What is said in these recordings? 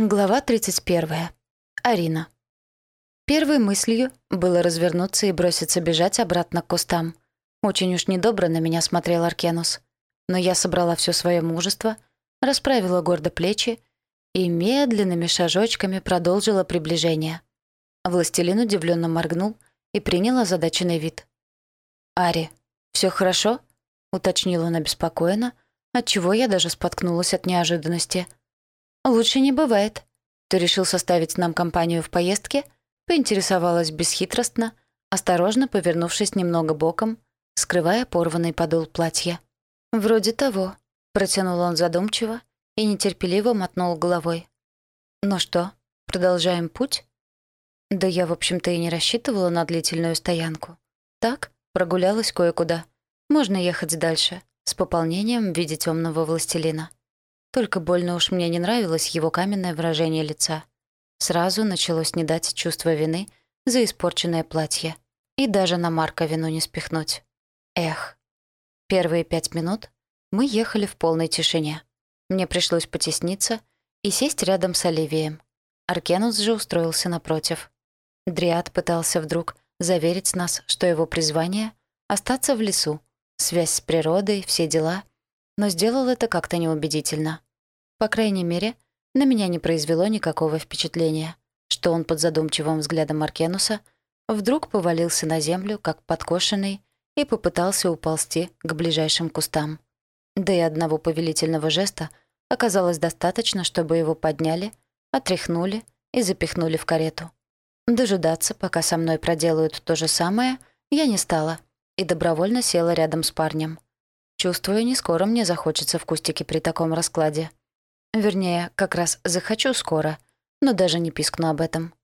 Глава 31. Арина. Первой мыслью было развернуться и броситься бежать обратно к кустам. Очень уж недобро на меня смотрел Аркенус. Но я собрала все свое мужество, расправила гордо плечи и медленными шажочками продолжила приближение. Властелин удивленно моргнул и принял озадаченный вид. «Ари, все хорошо?» — уточнил он обеспокоенно, отчего я даже споткнулась от неожиданности — «Лучше не бывает. Ты решил составить нам компанию в поездке?» Поинтересовалась бесхитростно, осторожно повернувшись немного боком, скрывая порванный подол платья. «Вроде того», — протянул он задумчиво и нетерпеливо мотнул головой. «Ну что, продолжаем путь?» «Да я, в общем-то, и не рассчитывала на длительную стоянку. Так, прогулялась кое-куда. Можно ехать дальше, с пополнением в виде темного властелина». Только больно уж мне не нравилось его каменное выражение лица. Сразу началось не дать чувство вины за испорченное платье. И даже на Марка вину не спихнуть. Эх. Первые пять минут мы ехали в полной тишине. Мне пришлось потесниться и сесть рядом с Оливием. Аркенус же устроился напротив. Дриад пытался вдруг заверить нас, что его призвание — остаться в лесу, связь с природой, все дела — но сделал это как-то неубедительно. По крайней мере, на меня не произвело никакого впечатления, что он под задумчивым взглядом Маркенуса вдруг повалился на землю, как подкошенный, и попытался уползти к ближайшим кустам. Да и одного повелительного жеста оказалось достаточно, чтобы его подняли, отряхнули и запихнули в карету. Дожидаться, пока со мной проделают то же самое, я не стала и добровольно села рядом с парнем. Чувствую, не скоро мне захочется в кустике при таком раскладе. Вернее, как раз захочу скоро, но даже не пискну об этом.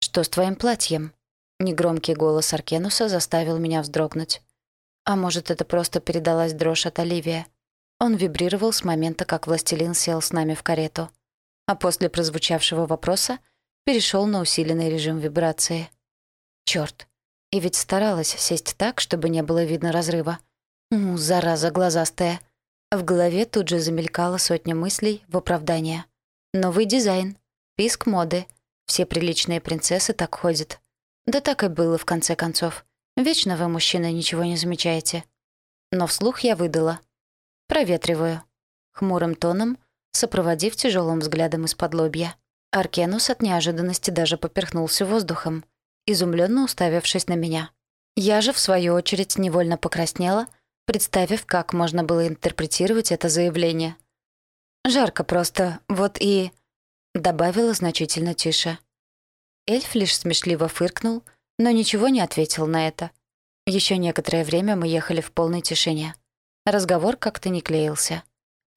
«Что с твоим платьем?» Негромкий голос Аркенуса заставил меня вздрогнуть. А может, это просто передалась дрожь от Оливия. Он вибрировал с момента, как властелин сел с нами в карету. А после прозвучавшего вопроса перешел на усиленный режим вибрации. Черт! И ведь старалась сесть так, чтобы не было видно разрыва. «Ну, зараза глазастая». В голове тут же замелькала сотня мыслей в оправдание. Новый дизайн, писк моды. Все приличные принцессы так ходят. Да так и было, в конце концов. Вечно вы, мужчины, ничего не замечаете. Но вслух я выдала. Проветриваю. Хмурым тоном, сопроводив тяжелым взглядом из-под лобья. Аркенус от неожиданности даже поперхнулся воздухом, изумленно уставившись на меня. Я же, в свою очередь, невольно покраснела — представив, как можно было интерпретировать это заявление. «Жарко просто, вот и...» — добавила значительно тише. Эльф лишь смешливо фыркнул, но ничего не ответил на это. Еще некоторое время мы ехали в полной тишине. Разговор как-то не клеился.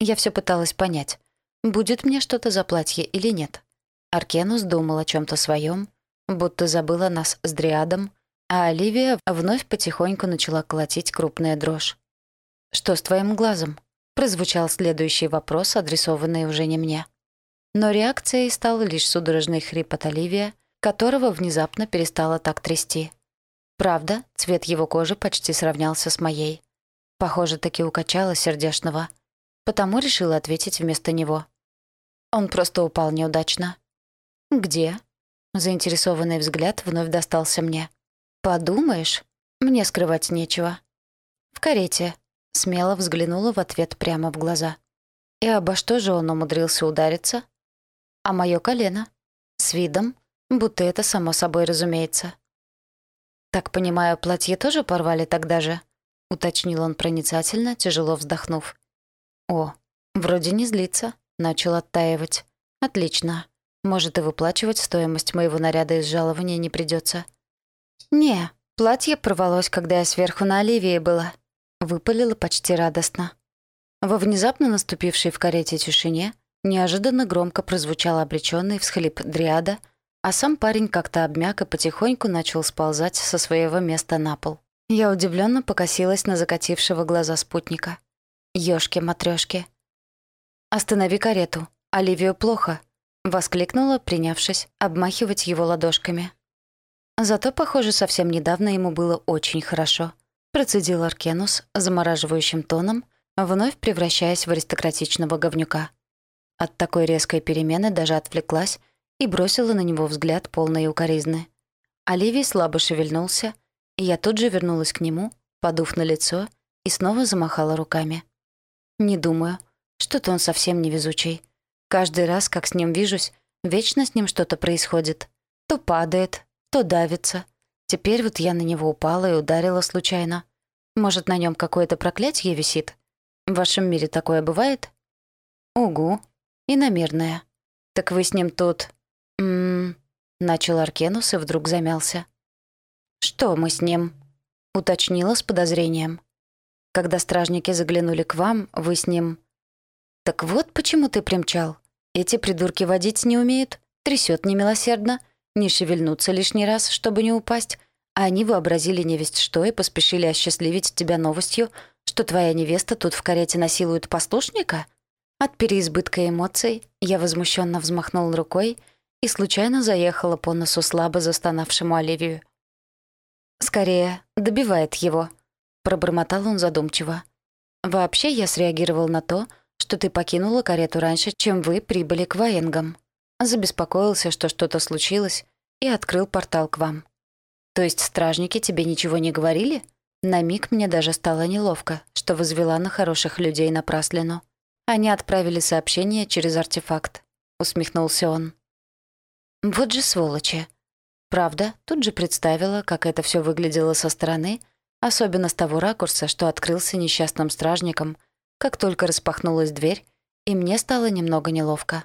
Я все пыталась понять, будет мне что-то за платье или нет. Аркенус думал о чем то своем, будто забыла нас с Дриадом, а Оливия вновь потихоньку начала колотить крупная дрожь. «Что с твоим глазом?» — прозвучал следующий вопрос, адресованный уже не мне. Но реакцией стал лишь судорожный хрип от Оливия, которого внезапно перестало так трясти. Правда, цвет его кожи почти сравнялся с моей. Похоже, таки укачало сердешного. Потому решила ответить вместо него. Он просто упал неудачно. «Где?» Заинтересованный взгляд вновь достался мне. «Подумаешь, мне скрывать нечего». «В карете», — смело взглянула в ответ прямо в глаза. «И обо что же он умудрился удариться?» «А мое колено?» «С видом, будто это само собой разумеется». «Так понимаю, платье тоже порвали тогда же?» — уточнил он проницательно, тяжело вздохнув. «О, вроде не злится», — начал оттаивать. «Отлично. Может, и выплачивать стоимость моего наряда из жалования не придется. «Не, платье порвалось, когда я сверху на Оливии была», — выпалила почти радостно. Во внезапно наступившей в карете тишине неожиданно громко прозвучал обреченный всхлип дриада, а сам парень как-то обмяк и потихоньку начал сползать со своего места на пол. Я удивленно покосилась на закатившего глаза спутника. ёшки матрёшки «Останови карету. Оливию плохо», — воскликнула, принявшись обмахивать его ладошками. Зато, похоже, совсем недавно ему было очень хорошо. Процедил Аркенус замораживающим тоном, вновь превращаясь в аристократичного говнюка. От такой резкой перемены даже отвлеклась и бросила на него взгляд полной укоризны. Оливий слабо шевельнулся, и я тут же вернулась к нему, подув на лицо, и снова замахала руками. «Не думаю. Что-то он совсем невезучий. Каждый раз, как с ним вижусь, вечно с ним что-то происходит. То падает, то давится. Теперь вот я на него упала и ударила случайно. Может, на нем какое-то проклятие висит? В вашем мире такое бывает?» «Угу. Иномерное. Так вы с ним тут...» «М-м-м...» Начал Аркенус и вдруг замялся. «Что мы с ним?» — уточнила с подозрением. «Когда стражники заглянули к вам, вы с ним...» «Так вот почему ты примчал. Эти придурки водить не умеют, трясет немилосердно, не шевельнуться лишний раз, чтобы не упасть, а они вообразили невесть что и поспешили осчастливить тебя новостью, что твоя невеста тут в карете насилует послушника?» От переизбытка эмоций я возмущенно взмахнул рукой и случайно заехала по носу слабо застонавшему Оливию. «Скорее, добивает его», — пробормотал он задумчиво. «Вообще я среагировал на то, что ты покинула карету раньше, чем вы прибыли к Ваенгам. Забеспокоился, что что-то случилось, и открыл портал к вам. То есть стражники тебе ничего не говорили? На миг мне даже стало неловко, что возвела на хороших людей напраслину. Они отправили сообщение через артефакт. Усмехнулся он. Вот же сволочи. Правда, тут же представила, как это все выглядело со стороны, особенно с того ракурса, что открылся несчастным стражником, как только распахнулась дверь, и мне стало немного неловко.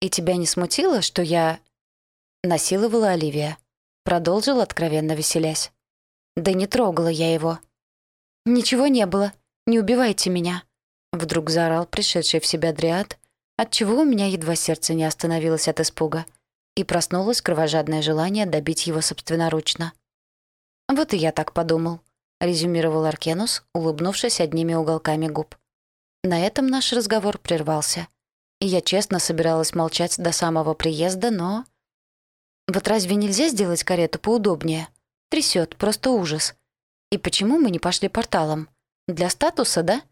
«И тебя не смутило, что я...» Насиловала Оливия. Продолжил, откровенно веселясь. «Да не трогала я его». «Ничего не было. Не убивайте меня», — вдруг заорал пришедший в себя Дриад, отчего у меня едва сердце не остановилось от испуга — и проснулось кровожадное желание добить его собственноручно. «Вот и я так подумал», — резюмировал Аркенус, улыбнувшись одними уголками губ. На этом наш разговор прервался. И я честно собиралась молчать до самого приезда, но... Вот разве нельзя сделать карету поудобнее? Трясет, просто ужас. И почему мы не пошли порталом? Для статуса, да?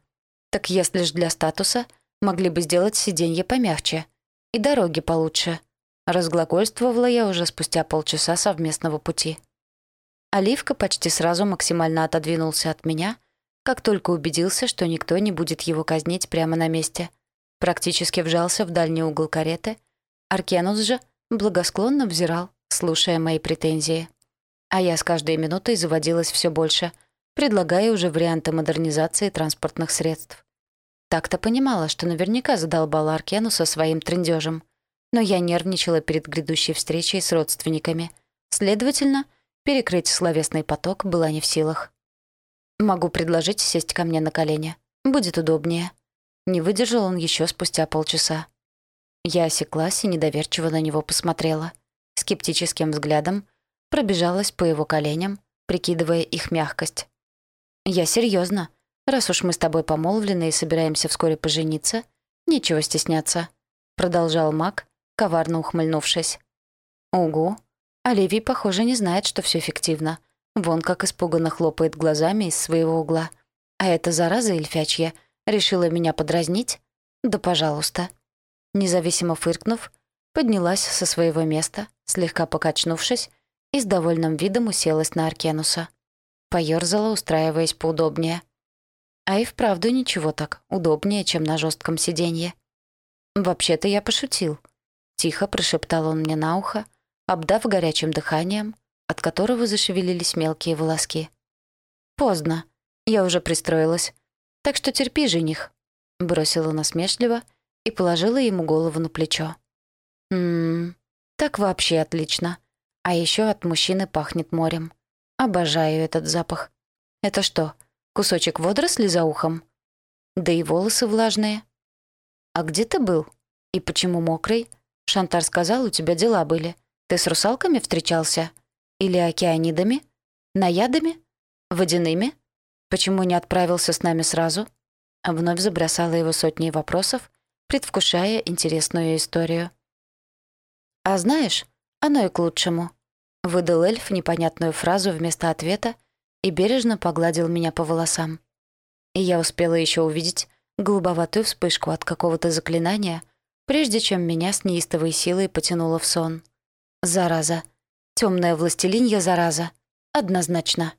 Так если ж для статуса, могли бы сделать сиденье помягче. И дороги получше. Разглагольствовала я уже спустя полчаса совместного пути. Оливка почти сразу максимально отодвинулся от меня, как только убедился, что никто не будет его казнить прямо на месте. Практически вжался в дальний угол кареты. Аркенус же благосклонно взирал, слушая мои претензии. А я с каждой минутой заводилась все больше, предлагая уже варианты модернизации транспортных средств. Так-то понимала, что наверняка задолбала Аркенуса своим трындежем — но я нервничала перед грядущей встречей с родственниками. Следовательно, перекрыть словесный поток была не в силах. «Могу предложить сесть ко мне на колени. Будет удобнее». Не выдержал он еще спустя полчаса. Я осеклась и недоверчиво на него посмотрела. Скептическим взглядом пробежалась по его коленям, прикидывая их мягкость. «Я серьезно. Раз уж мы с тобой помолвлены и собираемся вскоре пожениться, нечего стесняться», — продолжал маг, коварно ухмыльнувшись. «Угу. Оливий, похоже, не знает, что все фиктивно. Вон как испуганно хлопает глазами из своего угла. А эта зараза эльфячья решила меня подразнить? Да пожалуйста». Независимо фыркнув, поднялась со своего места, слегка покачнувшись, и с довольным видом уселась на Аркенуса. Поёрзала, устраиваясь поудобнее. А и вправду ничего так, удобнее, чем на жестком сиденье. Вообще-то я пошутил — Тихо прошептал он мне на ухо, обдав горячим дыханием, от которого зашевелились мелкие волоски. «Поздно. Я уже пристроилась. Так что терпи, жених», — бросила насмешливо и положила ему голову на плечо. «Ммм, так вообще отлично. А еще от мужчины пахнет морем. Обожаю этот запах. Это что, кусочек водоросли за ухом? Да и волосы влажные. А где ты был? И почему мокрый?» Шантар сказал, у тебя дела были. Ты с русалками встречался? Или океанидами? Наядами? Водяными? Почему не отправился с нами сразу?» Вновь забросала его сотней вопросов, предвкушая интересную историю. «А знаешь, оно и к лучшему», — выдал эльф непонятную фразу вместо ответа и бережно погладил меня по волосам. И я успела еще увидеть голубоватую вспышку от какого-то заклинания — прежде чем меня с неистовой силой потянуло в сон. Зараза. Темная властелинья зараза. Однозначно.